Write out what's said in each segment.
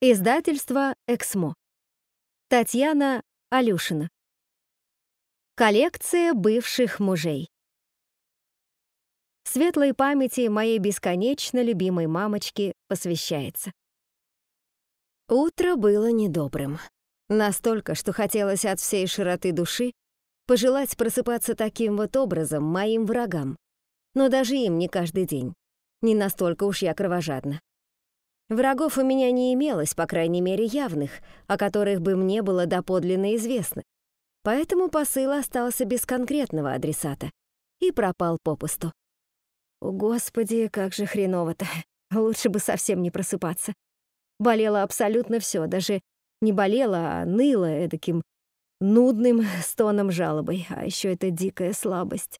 Издательство «Эксмо». Татьяна Алюшина. Коллекция бывших мужей. Светлой памяти моей бесконечно любимой мамочки посвящается. Утро было недобрым. Настолько, что хотелось от всей широты души пожелать просыпаться таким вот образом моим врагам. Но даже им не каждый день. Не настолько уж я кровожадна. Врагов у меня не имелось, по крайней мере, явных, о которых бы мне было доподлинно известно. Поэтому посыл остался без конкретного адресата и пропал попусту. О, Господи, как же хреново-то. Лучше бы совсем не просыпаться. Болело абсолютно все, даже не болело, а ныло эдаким нудным стоном жалобой, а еще эта дикая слабость.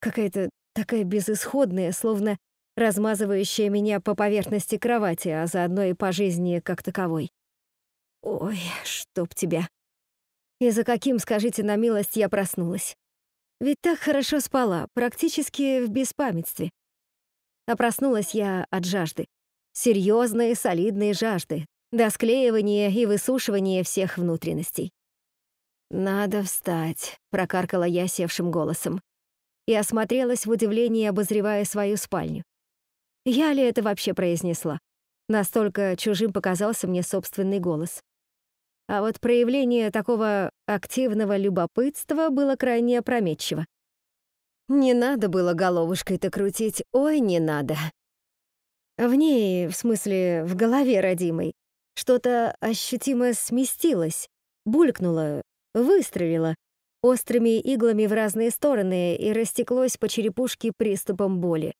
Какая-то такая безысходная, словно размазывающая меня по поверхности кровати, а заодно и по жизни как таковой. Ой, чтоб тебя. И за каким, скажите на милость, я проснулась? Ведь так хорошо спала, практически в беспамятстве. А проснулась я от жажды. Серьезной, солидной жажды, до склеивания и высушивания всех внутренностей. «Надо встать», — прокаркала я севшим голосом. И осмотрелась в удивлении, обозревая свою спальню. Я ли это вообще произнесла? Настолько чужим показался мне собственный голос. А вот проявление такого активного любопытства было крайне опрометчиво. Не надо было головушкой-то крутить, ой, не надо. В ней, в смысле, в голове родимой, что-то ощутимо сместилось, булькнуло, выстрелило острыми иглами в разные стороны и растеклось по черепушке приступом боли.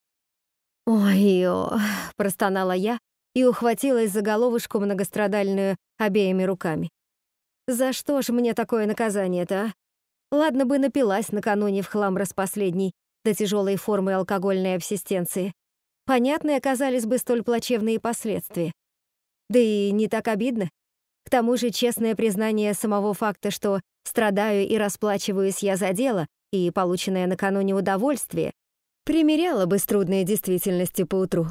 «Ой-ё», — простонала я и ухватилась за головушку многострадальную обеими руками. «За что ж мне такое наказание-то, а? Ладно бы напилась накануне в хлам распоследней до тяжелой формы алкогольной абсистенции. Понятны оказались бы столь плачевные последствия. Да и не так обидно. К тому же честное признание самого факта, что страдаю и расплачиваюсь я за дело, и полученное накануне удовольствие, Примеряла бы с трудной действительностью поутру.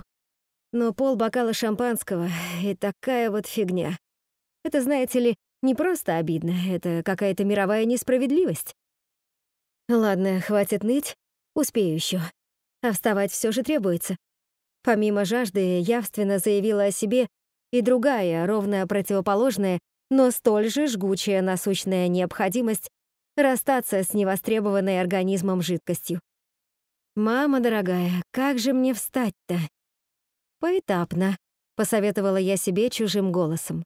Но пол бокала шампанского и такая вот фигня. Это, знаете ли, не просто обидно, это какая-то мировая несправедливость. Ладно, хватит ныть, успею еще. А вставать все же требуется. Помимо жажды, явственно заявила о себе и другая, ровно противоположная, но столь же жгучая насущная необходимость расстаться с невостребованной организмом жидкостью. «Мама дорогая, как же мне встать-то?» «Поэтапно», — посоветовала я себе чужим голосом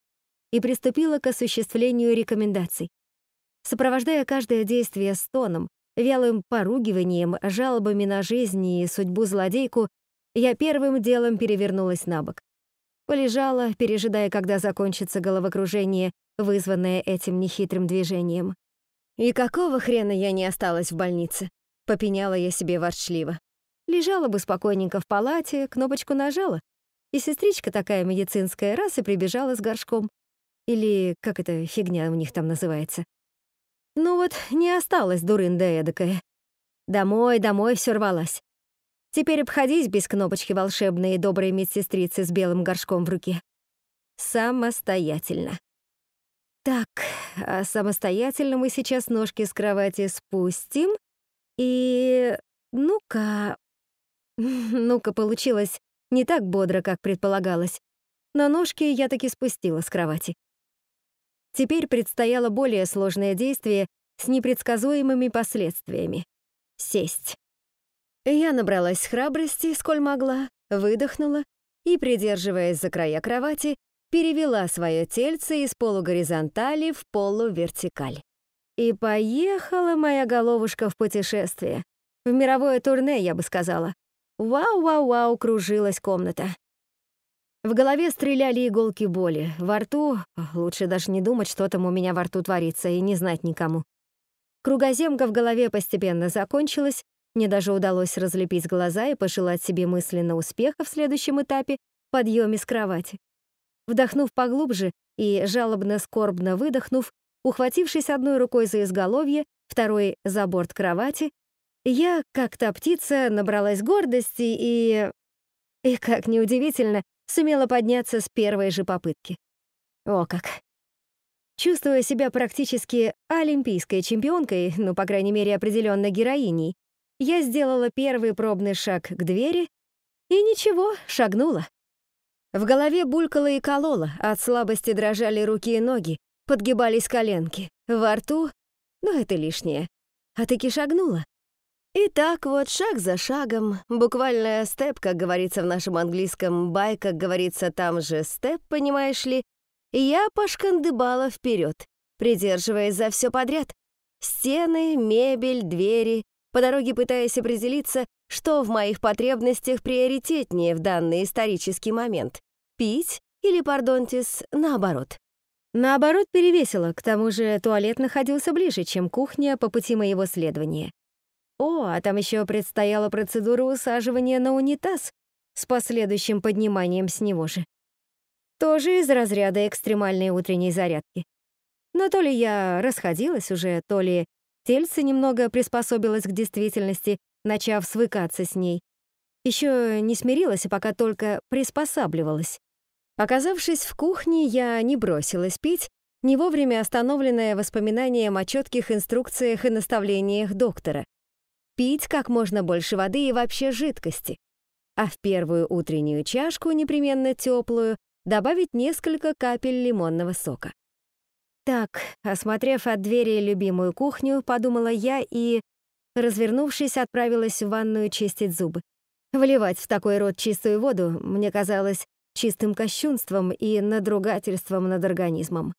и приступила к осуществлению рекомендаций. Сопровождая каждое действие стоном, вялым поругиванием, жалобами на жизнь и судьбу злодейку, я первым делом перевернулась на бок. Полежала, пережидая, когда закончится головокружение, вызванное этим нехитрым движением. И какого хрена я не осталась в больнице? Попеняла я себе ворчливо. Лежала бы спокойненько в палате, кнопочку нажала, и сестричка такая медицинская раз и прибежала с горшком. Или как эта фигня у них там называется. Ну вот, не осталась дурында эдакая. Домой, домой все рвалась. Теперь обходись без кнопочки волшебной и доброй медсестрицы с белым горшком в руке. Самостоятельно. Так, а самостоятельно мы сейчас ножки с кровати спустим и... ну-ка... Ну-ка, получилось не так бодро, как предполагалось. Но ножки я таки спустила с кровати. Теперь предстояло более сложное действие с непредсказуемыми последствиями. Сесть. Я набралась храбрости, сколь могла, выдохнула и, придерживаясь за края кровати, перевела свое тельце из полугоризонтали в полувертикаль. И поехала моя головушка в путешествие. В мировое турне, я бы сказала. Вау-вау-вау, кружилась комната. В голове стреляли иголки боли, во рту... Лучше даже не думать, что там у меня во рту творится, и не знать никому. Кругоземка в голове постепенно закончилась, мне даже удалось разлепить глаза и пожелать себе мысленно успеха в следующем этапе подъеме с кровати. Вдохнув поглубже и жалобно-скорбно выдохнув, Ухватившись одной рукой за изголовье, второй — за борт кровати, я, как та птица, набралась гордости и... И, как неудивительно, сумела подняться с первой же попытки. О как! Чувствуя себя практически олимпийской чемпионкой, ну, по крайней мере, определенно героиней, я сделала первый пробный шаг к двери и ничего, шагнула. В голове булькало и кололо, от слабости дрожали руки и ноги, подгибались коленки. Во рту, ну это лишнее. А таки шагнула. И так вот, шаг за шагом, буквально степ, как говорится в нашем английском, бай, как говорится там же степ, понимаешь ли, я пошкандыбала вперед, придерживаясь за все подряд. Стены, мебель, двери, по дороге пытаясь определиться, что в моих потребностях приоритетнее в данный исторический момент — пить или, пардонтис, наоборот. Наоборот, перевесило, к тому же туалет находился ближе, чем кухня по пути моего следования. О, а там еще предстояла процедура усаживания на унитаз с последующим подниманием с него же. Тоже из разряда экстремальной утренней зарядки. Но то ли я расходилась уже, то ли тельце немного приспособилось к действительности, начав свыкаться с ней. Еще не смирилась, пока только приспосабливалась. Оказавшись в кухне, я не бросилась пить, не вовремя остановленная воспоминанием о четких инструкциях и наставлениях доктора. Пить как можно больше воды и вообще жидкости. А в первую утреннюю чашку, непременно теплую, добавить несколько капель лимонного сока. Так, осмотрев от двери любимую кухню, подумала я и, развернувшись, отправилась в ванную чистить зубы. Вливать в такой рот чистую воду мне казалось чистым кощунством и надругательством над организмом.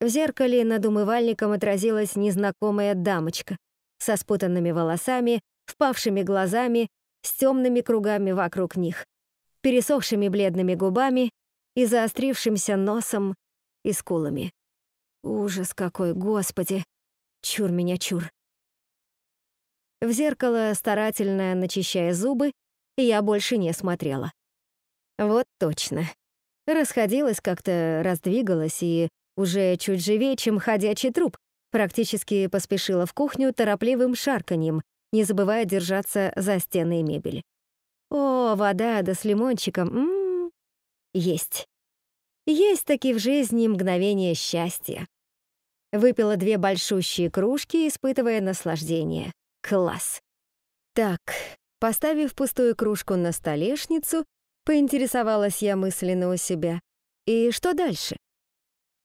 В зеркале над умывальником отразилась незнакомая дамочка со спутанными волосами, впавшими глазами, с темными кругами вокруг них пересохшими бледными губами и заострившимся носом и скулами. Ужас какой, господи! Чур меня, чур. В зеркало, старательно начищая зубы, я больше не смотрела. Вот точно. Расходилась как-то, раздвигалась и уже чуть живее, чем ходячий труп, практически поспешила в кухню торопливым шарканьем, не забывая держаться за стены и мебель. О, вода да с лимончиком. М -м -м. Есть. Есть таки в жизни мгновение счастья. Выпила две большущие кружки, испытывая наслаждение. Класс. Так, поставив пустую кружку на столешницу, поинтересовалась я мысленно у себя. И что дальше?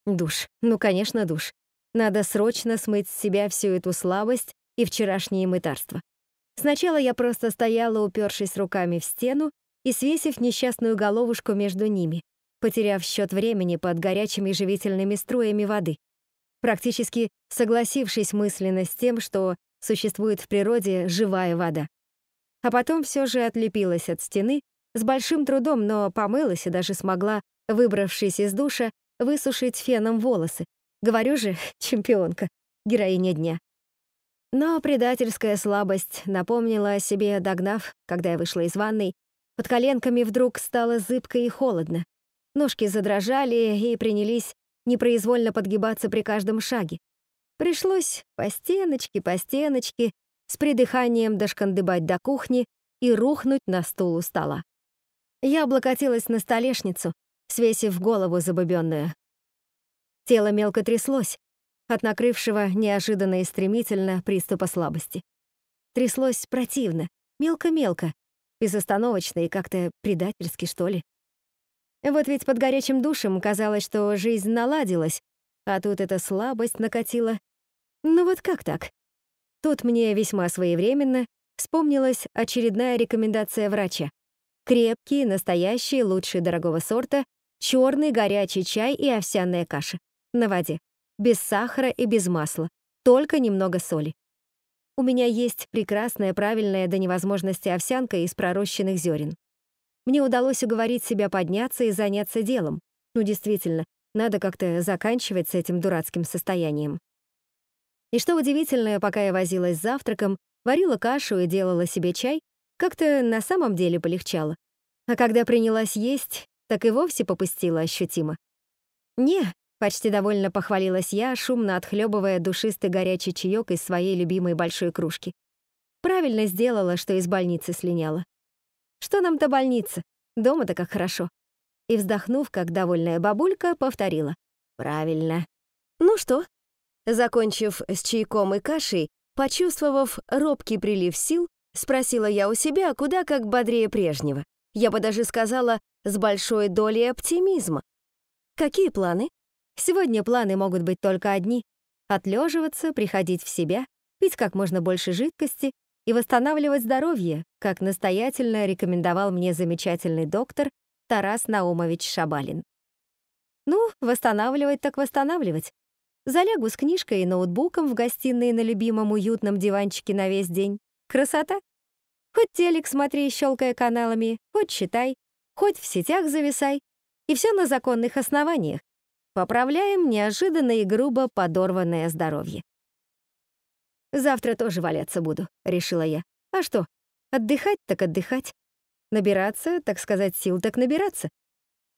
Душ. Ну, конечно, душ. Надо срочно смыть с себя всю эту слабость и вчерашнее мытарство. Сначала я просто стояла, упершись руками в стену и свесив несчастную головушку между ними, потеряв счет времени под горячими живительными струями воды, практически согласившись мысленно с тем, что существует в природе живая вода. А потом все же отлепилась от стены, с большим трудом, но помылась и даже смогла, выбравшись из душа, высушить феном волосы. Говорю же, чемпионка, героиня дня. Но предательская слабость напомнила о себе, догнав, когда я вышла из ванной. Под коленками вдруг стало зыбко и холодно. Ножки задрожали и принялись непроизвольно подгибаться при каждом шаге. Пришлось по стеночке, по стеночке, с придыханием дошкандыбать до кухни и рухнуть на стул у стола. Я облокотилась на столешницу, свесив голову забубённую. Тело мелко тряслось, от накрывшего неожиданно и стремительно приступа слабости. Тряслось противно, мелко-мелко, безостановочно и как-то предательски, что ли. Вот ведь под горячим душем казалось, что жизнь наладилась, а тут эта слабость накатила. Ну вот как так? Тут мне весьма своевременно вспомнилась очередная рекомендация врача. Крепкий, настоящий, лучший дорогого сорта, черный горячий чай и овсяная каша на воде без сахара и без масла, только немного соли. У меня есть прекрасная, правильная до невозможности овсянка из пророщенных зерен. Мне удалось уговорить себя подняться и заняться делом. Ну, действительно, надо как-то заканчивать с этим дурацким состоянием. И что удивительно, пока я возилась с завтраком, варила кашу и делала себе чай, как-то на самом деле полегчало. А когда принялась есть, так и вовсе попустила ощутимо. Не, Почти довольно похвалилась я, шумно отхлебывая душистый горячий чаек из своей любимой большой кружки. Правильно сделала, что из больницы слиняла. Что нам до больницы? Дома-то как хорошо. и, вздохнув, как довольная бабулька, повторила. «Правильно». «Ну что?» Закончив с чайком и кашей, почувствовав робкий прилив сил, спросила я у себя, куда как бодрее прежнего. Я бы даже сказала, с большой долей оптимизма. Какие планы? Сегодня планы могут быть только одни — отлеживаться, приходить в себя, пить как можно больше жидкости и восстанавливать здоровье, как настоятельно рекомендовал мне замечательный доктор Тарас Наумович Шабалин. Ну, восстанавливать так восстанавливать. Залягу с книжкой и ноутбуком в гостиной на любимом уютном диванчике на весь день. Красота! Хоть телек смотри, щелкая каналами, хоть читай, хоть в сетях зависай. И все на законных основаниях. Поправляем неожиданно и грубо подорванное здоровье. Завтра тоже валяться буду, решила я. А что? Отдыхать так отдыхать. Набираться, так сказать, сил так набираться.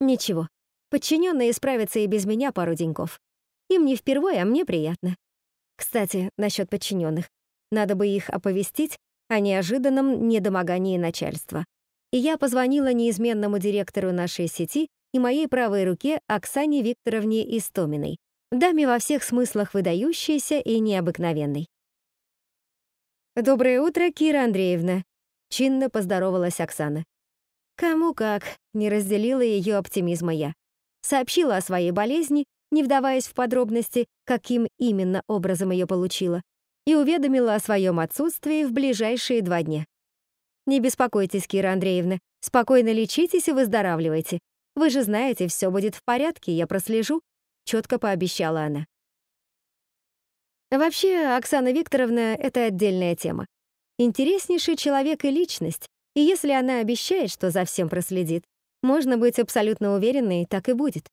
Ничего, подчиненные справятся и без меня пару деньков. Им не впервые, а мне приятно. Кстати, насчет подчиненных. Надо бы их оповестить о неожиданном недомогании начальства. И я позвонила неизменному директору нашей сети и моей правой руке Оксане Викторовне Истоминой, даме во всех смыслах выдающейся и необыкновенной. «Доброе утро, Кира Андреевна», — чинно поздоровалась Оксана. Кому как, не разделила ее оптимизма я. Сообщила о своей болезни, не вдаваясь в подробности, каким именно образом ее получила, и уведомила о своем отсутствии в ближайшие два дня. «Не беспокойтесь, Кира Андреевна, спокойно лечитесь и выздоравливайте. Вы же знаете, все будет в порядке, я прослежу», — четко пообещала она. Вообще, Оксана Викторовна — это отдельная тема. Интереснейший человек и личность, и если она обещает, что за всем проследит, можно быть абсолютно уверенной, так и будет.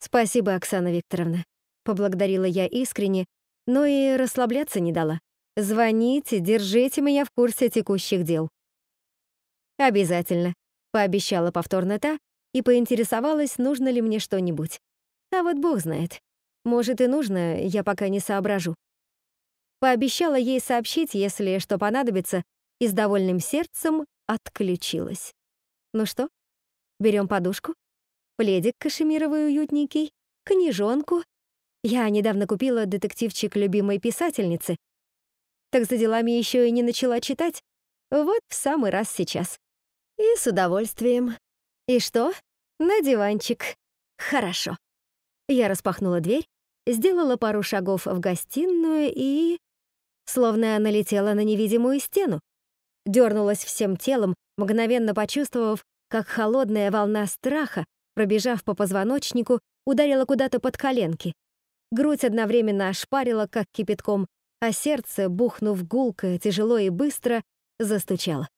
«Спасибо, Оксана Викторовна», — поблагодарила я искренне, но и расслабляться не дала. «Звоните, держите меня в курсе текущих дел». «Обязательно», — пообещала повторно та и поинтересовалась, нужно ли мне что-нибудь. А вот бог знает. Может и нужно, я пока не соображу. Пообещала ей сообщить, если что понадобится, и с довольным сердцем отключилась. Ну что, берем подушку? Пледик кашемировый уютненький, книжонку. Я недавно купила детективчик любимой писательницы. Так за делами еще и не начала читать. Вот в самый раз сейчас. И с удовольствием. И что? На диванчик. Хорошо. Я распахнула дверь сделала пару шагов в гостиную и... Словно налетела на невидимую стену. Дернулась всем телом, мгновенно почувствовав, как холодная волна страха, пробежав по позвоночнику, ударила куда-то под коленки. Грудь одновременно ошпарила, как кипятком, а сердце, бухнув гулко, тяжело и быстро, застучало.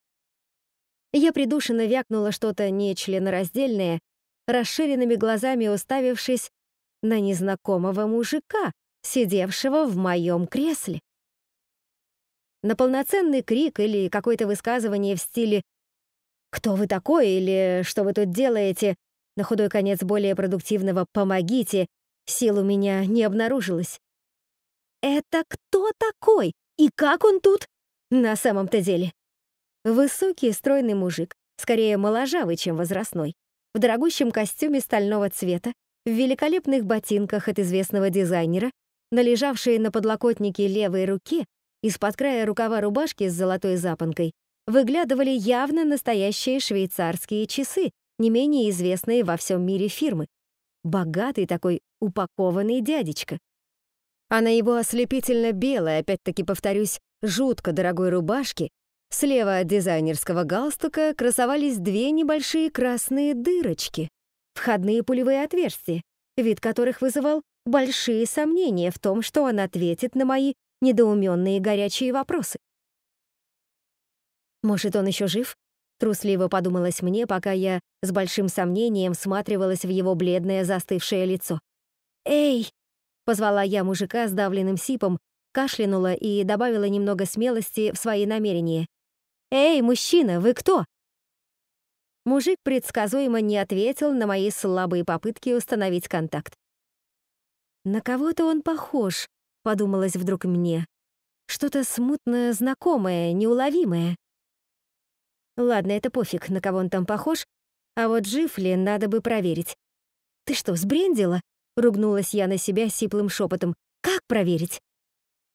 Я придушенно вякнула что-то нечленораздельное, расширенными глазами уставившись на незнакомого мужика, сидевшего в моем кресле. На полноценный крик или какое-то высказывание в стиле «Кто вы такой?» или «Что вы тут делаете?» на худой конец более продуктивного «Помогите!» Сил у меня не обнаружилось. Это кто такой? И как он тут? На самом-то деле. Высокий, стройный мужик, скорее моложавый, чем возрастной, в дорогущем костюме стального цвета, в великолепных ботинках от известного дизайнера, належавшие на подлокотнике левой руки, из-под края рукава рубашки с золотой запонкой, выглядывали явно настоящие швейцарские часы, не менее известные во всем мире фирмы. Богатый такой упакованный дядечка. А на его ослепительно белой, опять-таки повторюсь, жутко дорогой рубашке слева от дизайнерского галстука красовались две небольшие красные дырочки, входные пулевые отверстия, вид которых вызывал большие сомнения в том, что он ответит на мои недоуменные горячие вопросы. Может, он еще жив? Трусливо подумалось мне, пока я с большим сомнением всматривалась в его бледное застывшее лицо. «Эй!» — позвала я мужика с давленным сипом, кашлянула и добавила немного смелости в свои намерения. «Эй, мужчина, вы кто?» Мужик предсказуемо не ответил на мои слабые попытки установить контакт. «На кого-то он похож», — подумалось вдруг мне. «Что-то смутно знакомое, неуловимое». Ладно, это пофиг, на кого он там похож, А вот жив ли, надо бы проверить. «Ты что, сбрендила?» — ругнулась я на себя сиплым шепотом. «Как проверить?»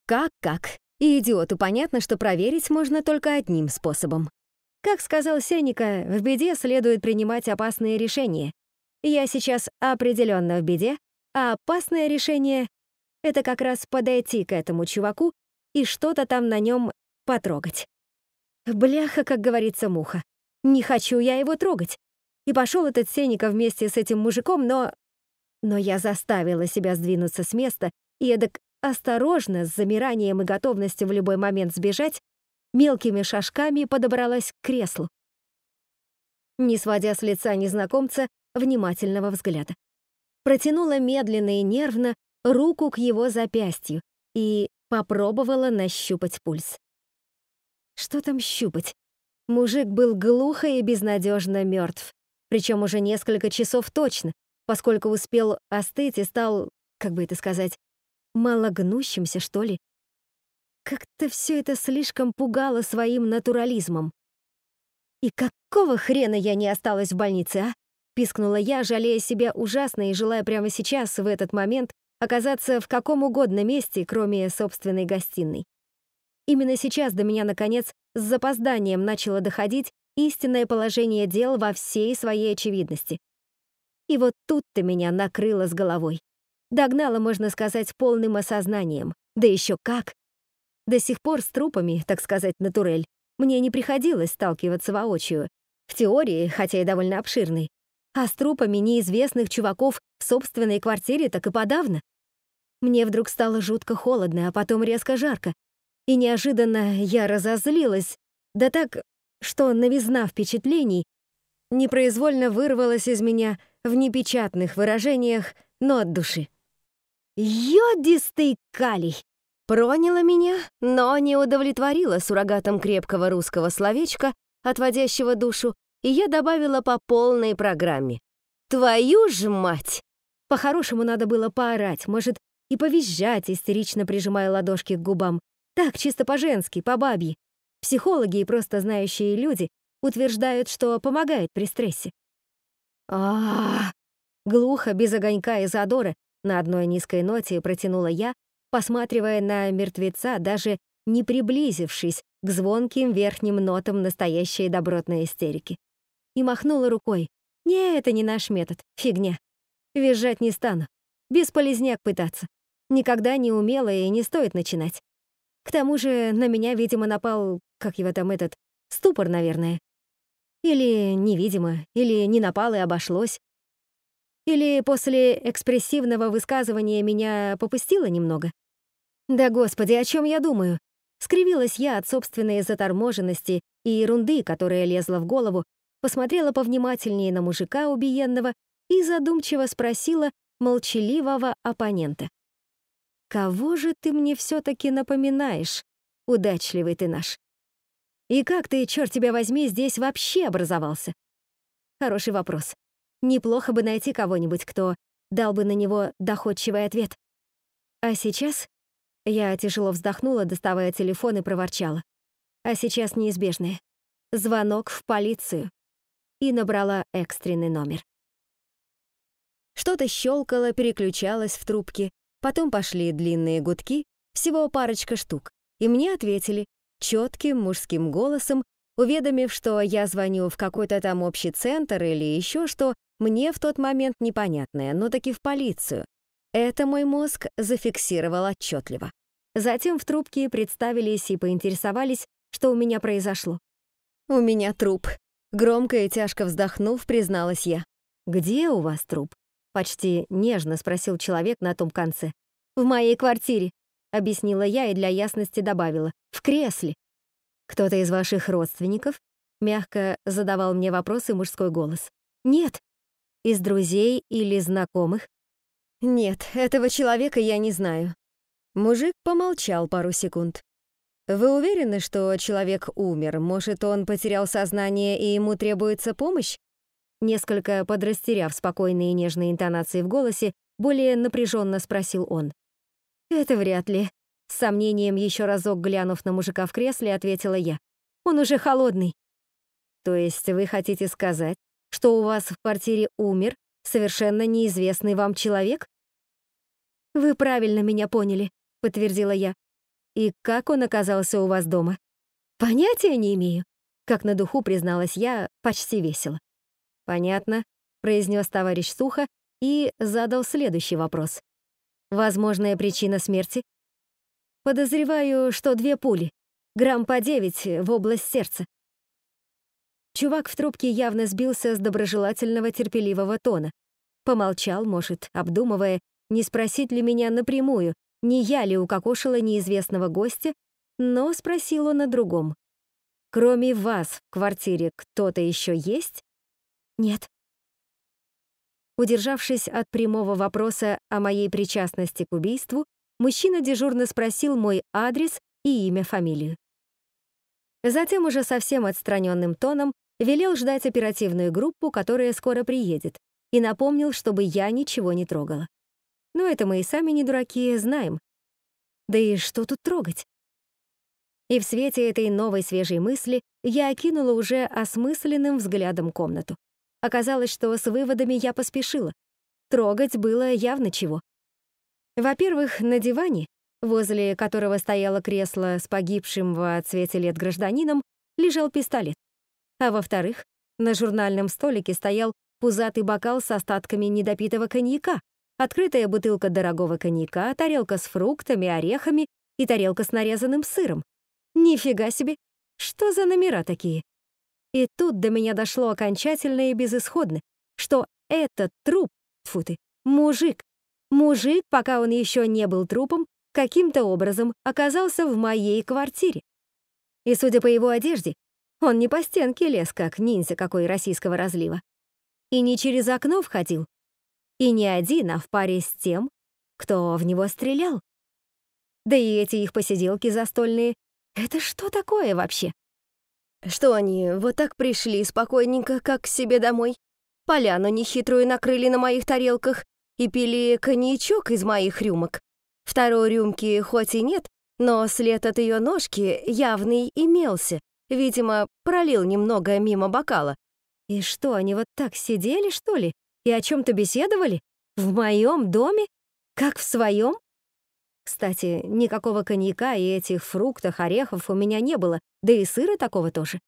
«Как-как? И идиоту понятно, что проверить можно только одним способом. Как сказал Сеника, в беде следует принимать опасные решения. Я сейчас определенно в беде, а опасное решение — это как раз подойти к этому чуваку и что-то там на нем потрогать. Бляха, как говорится, муха. Не хочу я его трогать. И пошел этот Сеника вместе с этим мужиком, но... Но я заставила себя сдвинуться с места и эдак осторожно, с замиранием и готовностью в любой момент сбежать, мелкими шажками подобралась к креслу, не сводя с лица незнакомца внимательного взгляда. Протянула медленно и нервно руку к его запястью и попробовала нащупать пульс. Что там щупать? Мужик был глухо и безнадежно мертв, причем уже несколько часов точно, поскольку успел остыть и стал, как бы это сказать, малогнущимся, что ли. Как-то все это слишком пугало своим натурализмом. «И какого хрена я не осталась в больнице, а?» Пискнула я, жалея себя ужасно и желая прямо сейчас, в этот момент, оказаться в каком угодно месте, кроме собственной гостиной. Именно сейчас до меня, наконец, с запозданием начало доходить истинное положение дел во всей своей очевидности. И вот тут-то меня накрыло с головой. Догнала, можно сказать, полным осознанием. Да еще как! До сих пор с трупами, так сказать, натурель, мне не приходилось сталкиваться воочию. В теории, хотя и довольно обширной. А с трупами неизвестных чуваков в собственной квартире так и подавно. Мне вдруг стало жутко холодно, а потом резко жарко. И неожиданно я разозлилась, да так, что новизна впечатлений непроизвольно вырвалась из меня в непечатных выражениях, но от души. «Йодистый калий!» Проняло меня, но не удовлетворило суррогатом крепкого русского словечка, отводящего душу, и я добавила по полной программе. «Твою ж мать!» По-хорошему надо было поорать, может, и повизжать, истерично прижимая ладошки к губам. Так, чисто по-женски, по-бабье. Психологи и просто знающие люди утверждают, что помогает при стрессе. а, Глухо, без огонька и задора, на одной низкой ноте протянула я, посматривая на мертвеца, даже не приблизившись к звонким верхним нотам настоящей добротной истерики. И махнула рукой. «Не, это не наш метод. Фигня. Визжать не стану. Бесполезняк пытаться. Никогда не умела и не стоит начинать. К тому же на меня, видимо, напал, как его там этот, ступор, наверное. Или невидимо, или не напал и обошлось. Или после экспрессивного высказывания меня попустило немного. Да господи, о чем я думаю? Скривилась я от собственной заторможенности и ерунды, которая лезла в голову, посмотрела повнимательнее на мужика убиенного и задумчиво спросила молчаливого оппонента. «Кого же ты мне все-таки напоминаешь, удачливый ты наш? И как ты, черт тебя возьми, здесь вообще образовался?» Хороший вопрос. Неплохо бы найти кого-нибудь, кто дал бы на него доходчивый ответ. А сейчас я тяжело вздохнула, доставая телефон и проворчала. А сейчас неизбежное. Звонок в полицию. И набрала экстренный номер. Что-то щелкало, переключалось в трубке, потом пошли длинные гудки, всего парочка штук, и мне ответили четким мужским голосом, уведомив, что я звоню в какой-то там общий центр или еще что, мне в тот момент непонятное, но таки в полицию, это мой мозг зафиксировал отчетливо. Затем в трубке представились и поинтересовались, что у меня произошло. «У меня труп», — громко и тяжко вздохнув, призналась я. «Где у вас труп?» — почти нежно спросил человек на том конце. «В моей квартире», — объяснила я и для ясности добавила. «В кресле». «Кто-то из ваших родственников?» — мягко задавал мне вопросы мужской голос. «Нет». «Из друзей или знакомых?» «Нет, этого человека я не знаю». Мужик помолчал пару секунд. «Вы уверены, что человек умер? Может, он потерял сознание и ему требуется помощь?» Несколько подрастеряв спокойные и нежные интонации в голосе, более напряженно спросил он. «Это вряд ли», — с сомнением еще разок глянув на мужика в кресле, ответила я. «Он уже холодный». «То есть вы хотите сказать, что у вас в квартире умер совершенно неизвестный вам человек? Вы правильно меня поняли, подтвердила я. И как он оказался у вас дома? Понятия не имею, как на духу призналась я, почти весело. Понятно, произнес товарищ сухо и задал следующий вопрос. Возможная причина смерти? Подозреваю, что две пули, грамм по девять в область сердца. Чувак в трубке явно сбился с доброжелательного терпеливого тона. Помолчал, может, обдумывая, не спросить ли меня напрямую, не я ли укокошила неизвестного гостя, но спросил он о другом. «Кроме вас в квартире кто-то еще есть?» «Нет». Удержавшись от прямого вопроса о моей причастности к убийству, мужчина дежурно спросил мой адрес и имя, фамилию. Затем уже совсем отстраненным тоном велел ждать оперативную группу, которая скоро приедет, и напомнил, чтобы я ничего не трогала. Но это мы и сами не дураки, знаем. Да и что тут трогать? И в свете этой новой свежей мысли я окинула уже осмысленным взглядом комнату. Оказалось, что с выводами я поспешила. Трогать было явно чего. Во-первых, на диване, возле которого стояло кресло с погибшим в цвете лет гражданином, лежал пистолет. А во-вторых, на журнальном столике стоял пузатый бокал с остатками недопитого коньяка, открытая бутылка дорогого коньяка, тарелка с фруктами, орехами и тарелка с нарезанным сыром. Нифига себе! Что за номера такие? И тут до меня дошло окончательно и безысходно, что этот труп, фу ты, мужик, мужик, пока он еще не был трупом, каким-то образом оказался в моей квартире. И, судя по его одежде, он не по стенке лез, как ниндзя какой российского разлива. И не через окно входил. И не один, а в паре с тем, кто в него стрелял. Да и эти их посиделки застольные. Это что такое вообще? Что они вот так пришли спокойненько, как к себе домой? Поляну нехитрую накрыли на моих тарелках и пили коньячок из моих рюмок. Второй рюмки хоть и нет, но след от ее ножки явный имелся, Видимо, пролил немного мимо бокала. И что, они вот так сидели, что ли? И о чем-то беседовали? В моем доме? Как в своем? Кстати, никакого коньяка и этих фруктов, орехов у меня не было, да и сыра такого тоже.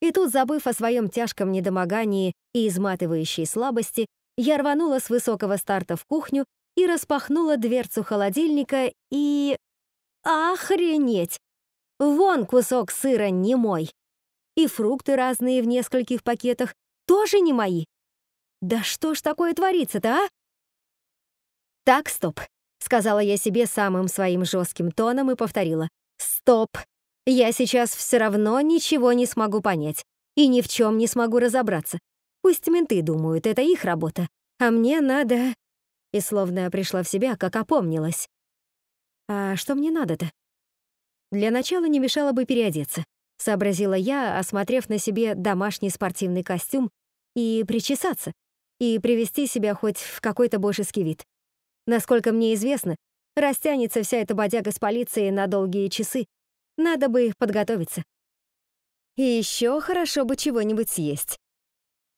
И тут, забыв о своем тяжком недомогании и изматывающей слабости, я рванула с высокого старта в кухню и распахнула дверцу холодильника и... Охренеть! Вон кусок сыра не мой. И фрукты разные в нескольких пакетах тоже не мои. Да что ж такое творится-то, а? Так, стоп, сказала я себе самым своим жестким тоном и повторила. Стоп. Я сейчас все равно ничего не смогу понять и ни в чем не смогу разобраться. Пусть менты думают, это их работа, а мне надо... И словно пришла в себя, как опомнилась. А что мне надо-то? Для начала не мешало бы переодеться, сообразила я, осмотрев на себе домашний спортивный костюм, и причесаться, и привести себя хоть в какой-то божеский вид. Насколько мне известно, растянется вся эта бодяга с полицией на долгие часы. Надо бы подготовиться. И еще хорошо бы чего-нибудь съесть.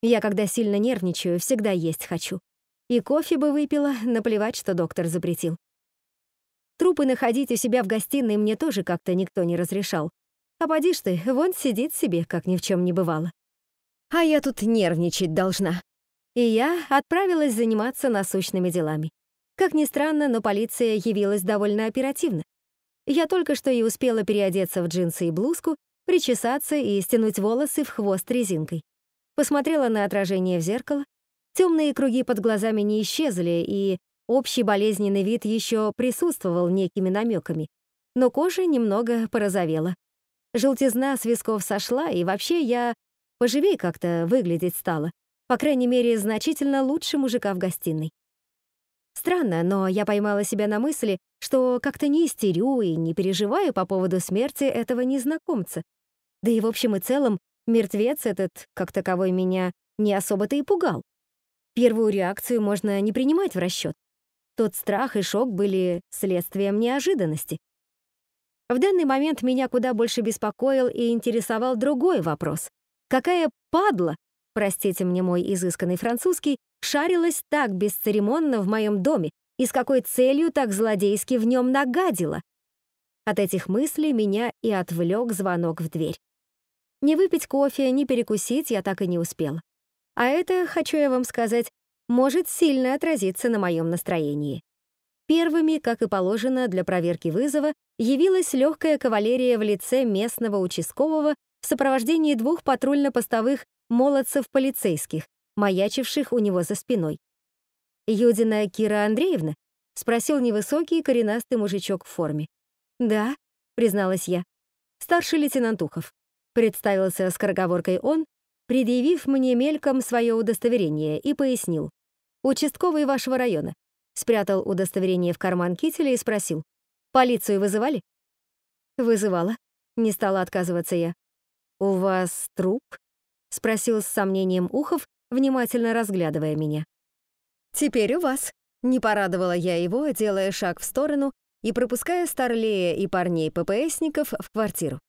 Я, когда сильно нервничаю, всегда есть хочу. И кофе бы выпила, наплевать, что доктор запретил. Трупы находить у себя в гостиной мне тоже как-то никто не разрешал. А поди ж ты, вон сидит себе, как ни в чем не бывало. А я тут нервничать должна. И я отправилась заниматься насущными делами. Как ни странно, но полиция явилась довольно оперативно. Я только что и успела переодеться в джинсы и блузку, причесаться и стянуть волосы в хвост резинкой. Посмотрела на отражение в зеркало. Темные круги под глазами не исчезли, и Общий болезненный вид еще присутствовал некими намеками, но кожа немного порозовела. Желтизна с висков сошла, и вообще я поживей как-то выглядеть стала. По крайней мере, значительно лучше мужика в гостиной. Странно, но я поймала себя на мысли, что как-то не истерю и не переживаю по поводу смерти этого незнакомца. Да и в общем и целом, мертвец этот, как таковой, меня не особо-то и пугал. Первую реакцию можно не принимать в расчет. Тот страх и шок были следствием неожиданности. В данный момент меня куда больше беспокоил и интересовал другой вопрос. Какая падла простите мне мой изысканный французский, шарилась так бесцеремонно в моем доме и с какой целью так злодейски в нем нагадила. От этих мыслей меня и отвлек звонок в дверь. Не выпить кофе, не перекусить я так и не успела. А это, хочу я вам сказать, может сильно отразиться на моем настроении. Первыми, как и положено для проверки вызова, явилась легкая кавалерия в лице местного участкового в сопровождении двух патрульно-постовых молодцев-полицейских, маячивших у него за спиной. «Юдина Кира Андреевна?» — спросил невысокий коренастый мужичок в форме. «Да», — призналась я. «Старший лейтенант Ухов», — представился скороговоркой он, предъявив мне мельком свое удостоверение и пояснил. «Участковый вашего района спрятал удостоверение в карман кителя и спросил. «Полицию вызывали?» «Вызывала», — не стала отказываться я. «У вас труп?» — спросил с сомнением Ухов, внимательно разглядывая меня. «Теперь у вас», — не порадовала я его, делая шаг в сторону и пропуская Старлея и парней ППСников в квартиру.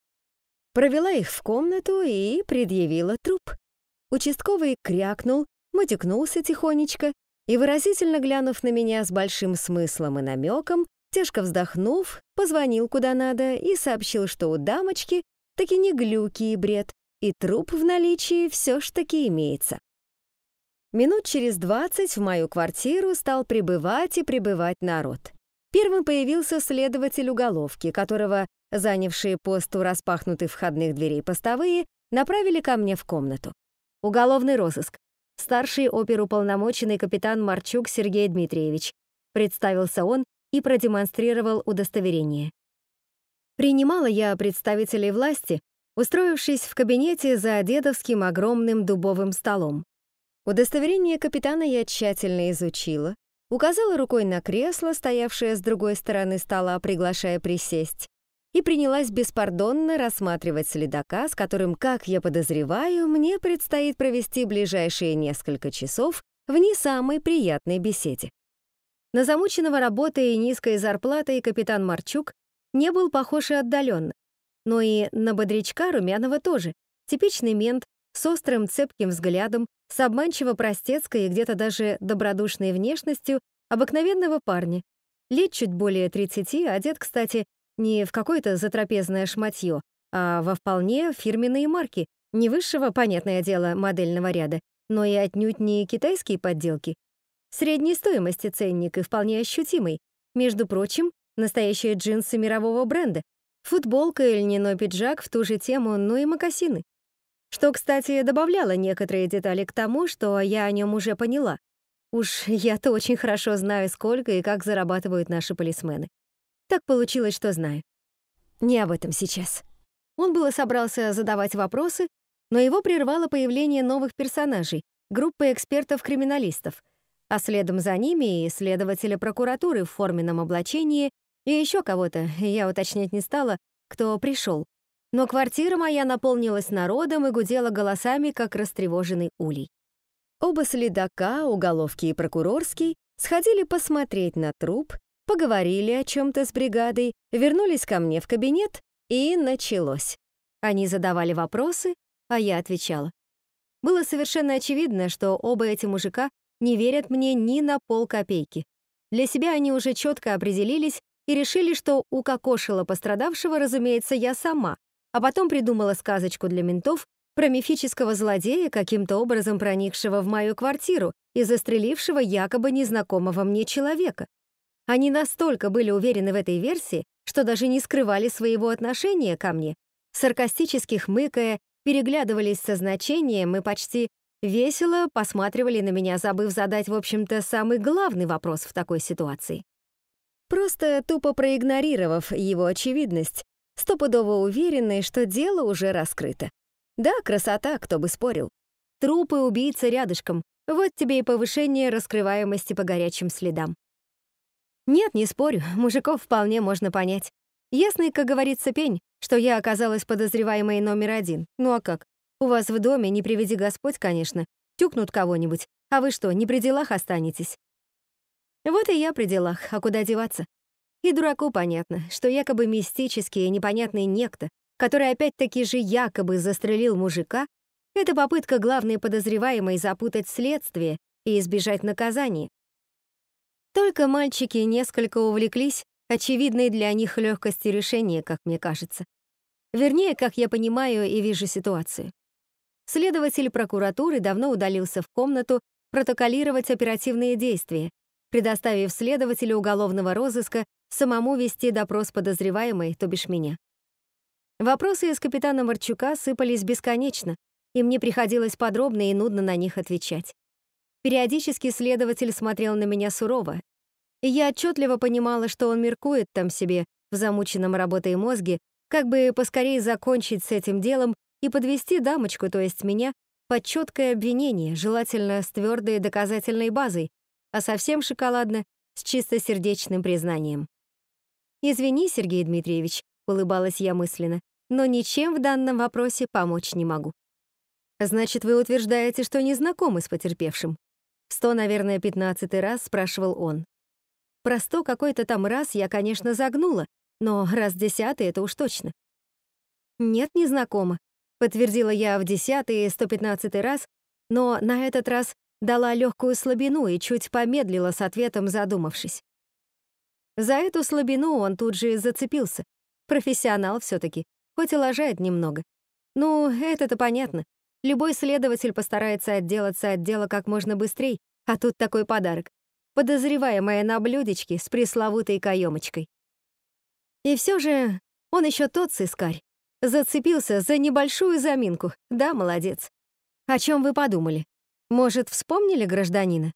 Провела их в комнату и предъявила труп. Участковый крякнул, матюкнулся тихонечко и, выразительно глянув на меня с большим смыслом и намеком, тяжко вздохнув, позвонил куда надо и сообщил, что у дамочки таки не глюки и бред, и труп в наличии все ж таки имеется. Минут через двадцать в мою квартиру стал прибывать и прибывать народ. Первым появился следователь уголовки, которого, занявшие пост у распахнутых входных дверей постовые, направили ко мне в комнату. Уголовный розыск. Старший оперуполномоченный капитан Марчук Сергей Дмитриевич. Представился он и продемонстрировал удостоверение. Принимала я представителей власти, устроившись в кабинете за дедовским огромным дубовым столом. Удостоверение капитана я тщательно изучила, указала рукой на кресло, стоявшее с другой стороны стола, приглашая присесть, и принялась беспардонно рассматривать следака, с которым, как я подозреваю, мне предстоит провести ближайшие несколько часов в не самой приятной беседе. На замученного работой и низкой зарплатой капитан Марчук не был похож и отдаленно, но и на бодрячка Румянова тоже, типичный мент с острым цепким взглядом, с обманчиво простецкой и где-то даже добродушной внешностью обыкновенного парня, лет чуть более 30, одет, кстати, не в какое-то затрапезное шматье, а во вполне фирменные марки, не высшего, понятное дело, модельного ряда, но и отнюдь не китайские подделки. Средней стоимости ценник и вполне ощутимый. Между прочим, настоящие джинсы мирового бренда, футболка и льняной пиджак в ту же тему, ну и мокасины. Что, кстати, добавляло некоторые детали к тому, что я о нем уже поняла. Уж я-то очень хорошо знаю, сколько и как зарабатывают наши полисмены. Так получилось, что знаю. Не об этом сейчас. Он было собрался задавать вопросы, но его прервало появление новых персонажей, группы экспертов-криминалистов, а следом за ними и следователя прокуратуры в форменном облачении и еще кого-то, я уточнять не стала, кто пришел. Но квартира моя наполнилась народом и гудела голосами, как растревоженный улей. Оба следака, уголовки и прокурорский, сходили посмотреть на труп поговорили о чем-то с бригадой, вернулись ко мне в кабинет, и началось. Они задавали вопросы, а я отвечала. Было совершенно очевидно, что оба эти мужика не верят мне ни на полкопейки. Для себя они уже четко определились и решили, что у кокошила пострадавшего, разумеется, я сама, а потом придумала сказочку для ментов про мифического злодея, каким-то образом проникшего в мою квартиру и застрелившего якобы незнакомого мне человека. Они настолько были уверены в этой версии, что даже не скрывали своего отношения ко мне, саркастически хмыкая, переглядывались со значением и почти весело посматривали на меня, забыв задать, в общем-то, самый главный вопрос в такой ситуации. Просто тупо проигнорировав его очевидность, стопудово уверенный, что дело уже раскрыто. Да, красота, кто бы спорил. Трупы убийцы рядышком. Вот тебе и повышение раскрываемости по горячим следам. Нет, не спорю, мужиков вполне можно понять. Ясный, как говорится, пень, что я оказалась подозреваемой номер один. Ну а как? У вас в доме, не приведи Господь, конечно, тюкнут кого-нибудь, а вы что, не при делах останетесь? Вот и я при делах, а куда деваться? И дураку понятно, что якобы мистический и непонятный некто, который опять-таки же якобы застрелил мужика, Это попытка главной подозреваемой запутать следствие и избежать наказания. Только мальчики несколько увлеклись очевидной для них легкостью решения, как мне кажется. Вернее, как я понимаю и вижу ситуацию. Следователь прокуратуры давно удалился в комнату протоколировать оперативные действия, предоставив следователю уголовного розыска самому вести допрос подозреваемой, то бишь меня. Вопросы из капитана Марчука сыпались бесконечно, и мне приходилось подробно и нудно на них отвечать. Периодически следователь смотрел на меня сурово, и я отчетливо понимала, что он меркует там себе в замученном работой мозге, как бы поскорее закончить с этим делом и подвести дамочку, то есть меня, под четкое обвинение, желательно с твердой доказательной базой, а совсем шоколадно, с чистосердечным признанием. «Извини, Сергей Дмитриевич», — улыбалась я мысленно, «но ничем в данном вопросе помочь не могу». «Значит, вы утверждаете, что не знакомы с потерпевшим?» Сто, наверное, пятнадцатый раз спрашивал он. Про сто какой-то там раз я, конечно, загнула, но раз десятый — это уж точно. «Нет, не знакома», — подтвердила я в десятый и сто пятнадцатый раз, но на этот раз дала легкую слабину и чуть помедлила с ответом, задумавшись. За эту слабину он тут же зацепился. Профессионал все таки хоть и лажает немного. Ну, это-то понятно. Любой следователь постарается отделаться от дела как можно быстрее, а тут такой подарок. Подозреваемая на блюдечке с пресловутой каемочкой. И все же он еще тот сыскарь. Зацепился за небольшую заминку. Да, молодец. О чем вы подумали? Может, вспомнили гражданина?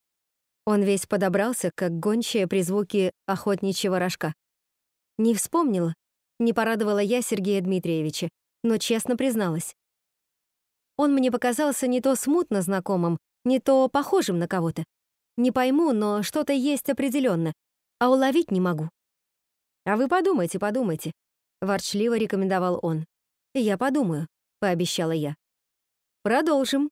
Он весь подобрался, как гончая при звуке охотничьего рожка. Не вспомнила, не порадовала я Сергея Дмитриевича, но честно призналась. Он мне показался не то смутно знакомым, не то похожим на кого-то. Не пойму, но что-то есть определенно, а уловить не могу. «А вы подумайте, подумайте», — ворчливо рекомендовал он. «Я подумаю», — пообещала я. «Продолжим».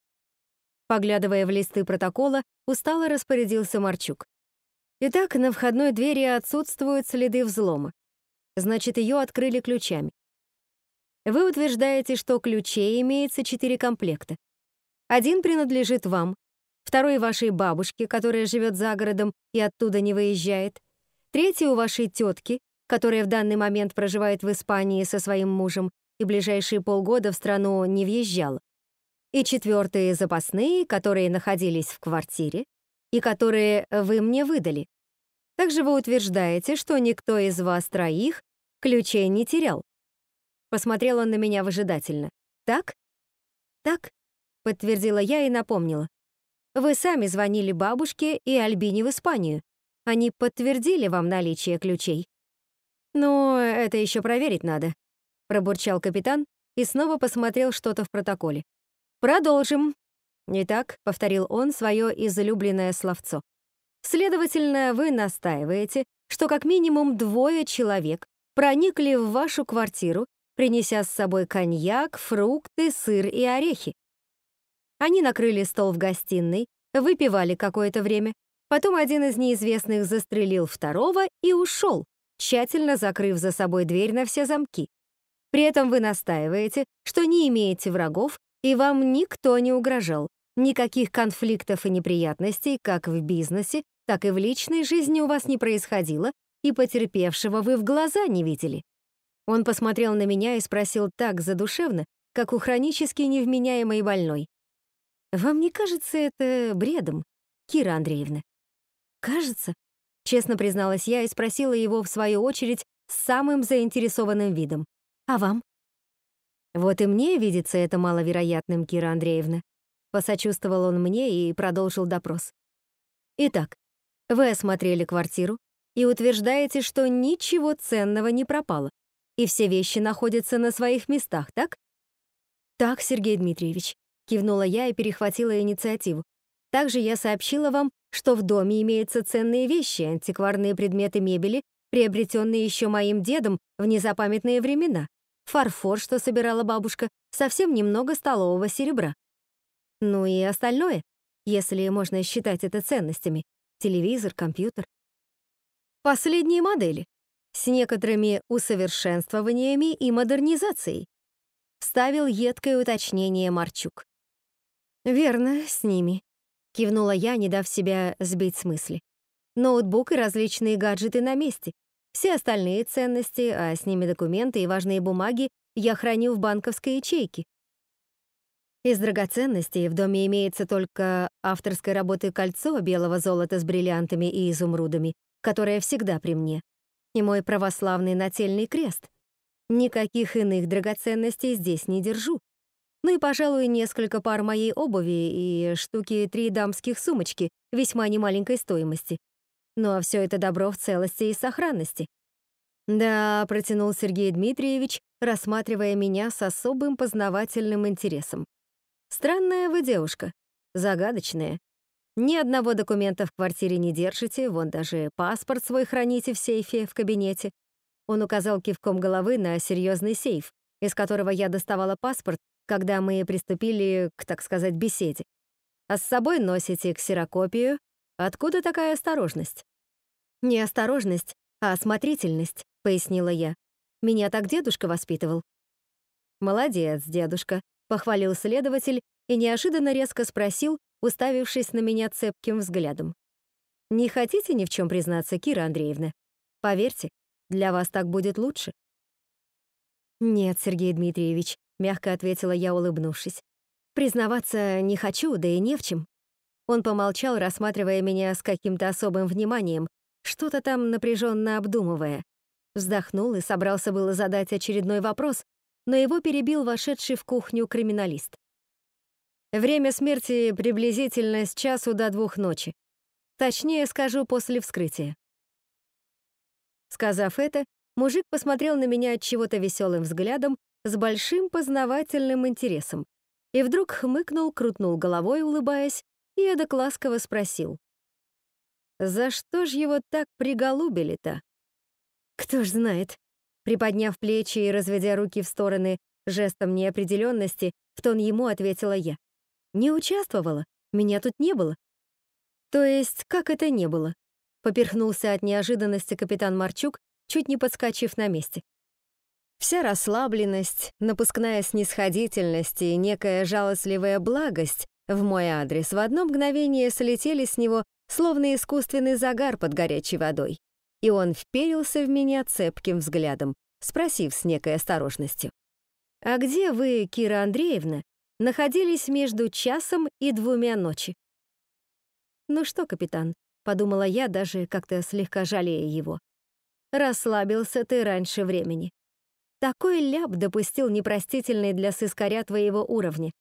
Поглядывая в листы протокола, устало распорядился Марчук. Итак, на входной двери отсутствуют следы взлома. Значит, ее открыли ключами. Вы утверждаете, что ключей имеется четыре комплекта. Один принадлежит вам, второй вашей бабушке, которая живет за городом и оттуда не выезжает, третий у вашей тетки, которая в данный момент проживает в Испании со своим мужем и ближайшие полгода в страну не въезжала, и четвертые запасные, которые находились в квартире и которые вы мне выдали. Также вы утверждаете, что никто из вас троих ключей не терял. Посмотрел он на меня выжидательно. «Так?» «Так», — подтвердила я и напомнила. «Вы сами звонили бабушке и Альбине в Испанию. Они подтвердили вам наличие ключей». «Ну, это еще проверить надо», — пробурчал капитан и снова посмотрел что-то в протоколе. «Продолжим». «Не так», — повторил он свое излюбленное словцо. «Следовательно, вы настаиваете, что как минимум двое человек проникли в вашу квартиру принеся с собой коньяк, фрукты, сыр и орехи. Они накрыли стол в гостиной, выпивали какое-то время. Потом один из неизвестных застрелил второго и ушел, тщательно закрыв за собой дверь на все замки. При этом вы настаиваете, что не имеете врагов, и вам никто не угрожал. Никаких конфликтов и неприятностей как в бизнесе, так и в личной жизни у вас не происходило, и потерпевшего вы в глаза не видели. Он посмотрел на меня и спросил так задушевно, как у хронически невменяемой больной. «Вам не кажется это бредом, Кира Андреевна?» «Кажется», — честно призналась я и спросила его, в свою очередь, с самым заинтересованным видом. «А вам?» «Вот и мне видится это маловероятным, Кира Андреевна», — посочувствовал он мне и продолжил допрос. «Итак, вы осмотрели квартиру и утверждаете, что ничего ценного не пропало и все вещи находятся на своих местах, так? Так, Сергей Дмитриевич, кивнула я и перехватила инициативу. Также я сообщила вам, что в доме имеются ценные вещи, антикварные предметы мебели, приобретенные еще моим дедом в незапамятные времена, фарфор, что собирала бабушка, совсем немного столового серебра. Ну и остальное, если можно считать это ценностями. Телевизор, компьютер. Последние модели, с некоторыми усовершенствованиями и модернизацией. Вставил едкое уточнение Марчук. «Верно, с ними», — кивнула я, не дав себя сбить с мысли. «Ноутбук и различные гаджеты на месте. Все остальные ценности, а с ними документы и важные бумаги я храню в банковской ячейке. Из драгоценностей в доме имеется только авторской работы кольцо белого золота с бриллиантами и изумрудами, которое всегда при мне, и мой православный нательный крест. Никаких иных драгоценностей здесь не держу. Ну и, пожалуй, несколько пар моей обуви и штуки три дамских сумочки весьма немаленькой стоимости. Ну, а все это добро в целости и сохранности. Да, протянул Сергей Дмитриевич, рассматривая меня с особым познавательным интересом. Странная вы девушка, загадочная. Ни одного документа в квартире не держите, вон даже паспорт свой храните в сейфе в кабинете. Он указал кивком головы на серьезный сейф, из которого я доставала паспорт, когда мы приступили к, так сказать, беседе. А с собой носите ксерокопию. Откуда такая осторожность? Не осторожность, а осмотрительность, пояснила я. Меня так дедушка воспитывал. Молодец, дедушка, похвалил следователь и неожиданно резко спросил, уставившись на меня цепким взглядом. Не хотите ни в чем признаться, Кира Андреевна? Поверьте, для вас так будет лучше. Нет, Сергей Дмитриевич, мягко ответила я, улыбнувшись. Признаваться не хочу, да и не в чем. Он помолчал, рассматривая меня с каким-то особым вниманием, что-то там напряженно обдумывая. Вздохнул и собрался было задать очередной вопрос, но его перебил вошедший в кухню криминалист. Время смерти приблизительно с часу до двух ночи. Точнее скажу, после вскрытия. Сказав это, мужик посмотрел на меня от чего-то веселым взглядом с большим познавательным интересом и вдруг хмыкнул, крутнул головой, улыбаясь, и эдак ласково спросил. «За что ж его так приголубили-то?» «Кто ж знает?» Приподняв плечи и разведя руки в стороны жестом неопределенности, в тон ему ответила я. «Не участвовала, меня тут не было». «То есть, как это не было?» Поперхнулся от неожиданности капитан Марчук, чуть не подскочив на месте. Вся расслабленность, напускная снисходительность и некая жалостливая благость в мой адрес в одно мгновение слетели с него, словно искусственный загар под горячей водой. И он вперился в меня цепким взглядом, спросив с некой осторожностью. «А где вы, Кира Андреевна, находились между часом и двумя ночи?» «Ну что, капитан», — подумала я, даже как-то слегка жалея его. «Расслабился ты раньше времени. Такой ляп допустил непростительный для сыскаря твоего уровня.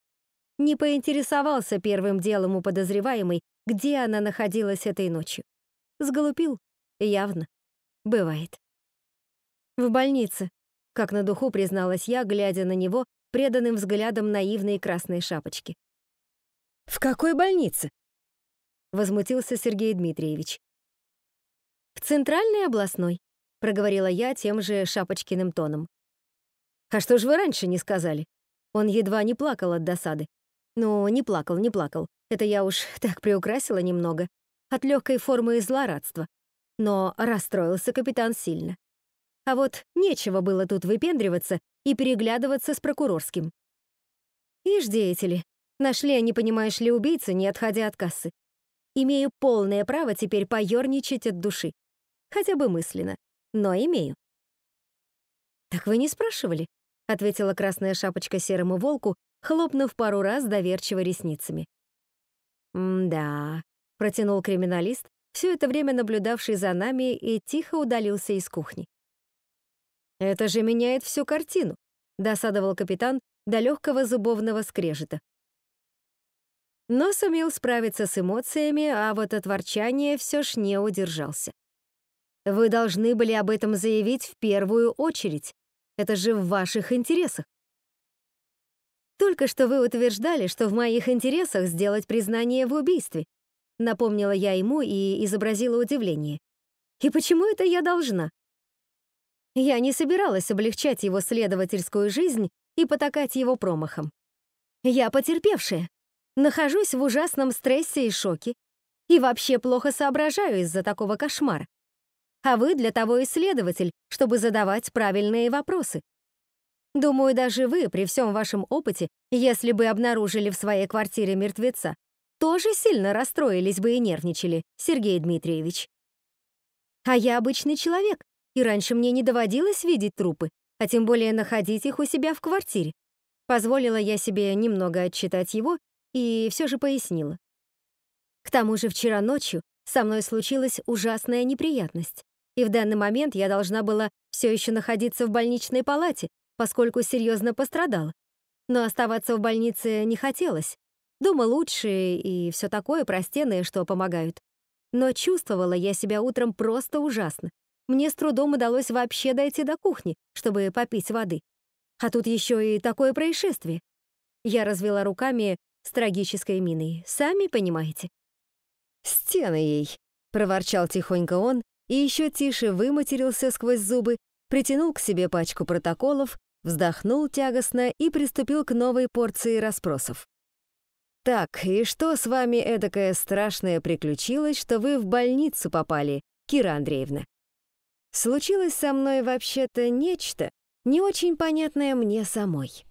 Не поинтересовался первым делом у подозреваемой, где она находилась этой ночью. Сголупил? Явно. Бывает. В больнице, как на духу призналась я, глядя на него преданным взглядом наивной красной шапочки. «В какой больнице?» — возмутился Сергей Дмитриевич. «В Центральной областной», — проговорила я тем же шапочкиным тоном. «А что ж вы раньше не сказали?» Он едва не плакал от досады. Ну, не плакал, не плакал. Это я уж так приукрасила немного. От легкой формы злорадства. Но расстроился капитан сильно. А вот нечего было тут выпендриваться и переглядываться с прокурорским. Ишь, деятели, нашли они, понимаешь ли, убийцу, не отходя от кассы. Имею полное право теперь поёрничать от души. Хотя бы мысленно, но имею. «Так вы не спрашивали?» ответила красная шапочка серому волку, хлопнув пару раз доверчиво ресницами. «М-да», — протянул криминалист, все это время наблюдавший за нами и тихо удалился из кухни. «Это же меняет всю картину», — досадовал капитан до легкого зубовного скрежета. Но сумел справиться с эмоциями, а вот от ворчания все ж не удержался. «Вы должны были об этом заявить в первую очередь», это же в ваших интересах. Только что вы утверждали, что в моих интересах сделать признание в убийстве. Напомнила я ему и изобразила удивление. И почему это я должна? Я не собиралась облегчать его следовательскую жизнь и потакать его промахом. Я потерпевшая, нахожусь в ужасном стрессе и шоке и вообще плохо соображаю из-за такого кошмара а вы для того исследователь, чтобы задавать правильные вопросы. Думаю, даже вы, при всем вашем опыте, если бы обнаружили в своей квартире мертвеца, тоже сильно расстроились бы и нервничали, Сергей Дмитриевич. А я обычный человек, и раньше мне не доводилось видеть трупы, а тем более находить их у себя в квартире. Позволила я себе немного отчитать его и все же пояснила. К тому же вчера ночью со мной случилась ужасная неприятность, и в данный момент я должна была все еще находиться в больничной палате, поскольку серьезно пострадала. Но оставаться в больнице не хотелось. Дома лучше и все такое простенное, что помогают. Но чувствовала я себя утром просто ужасно. Мне с трудом удалось вообще дойти до кухни, чтобы попить воды. А тут еще и такое происшествие. Я развела руками с трагической миной. Сами понимаете. «Стены ей!» — проворчал тихонько он и еще тише выматерился сквозь зубы, притянул к себе пачку протоколов, вздохнул тягостно и приступил к новой порции расспросов. «Так, и что с вами эдакое страшное приключилось, что вы в больницу попали, Кира Андреевна?» Случилось со мной вообще-то нечто, не очень понятное мне самой.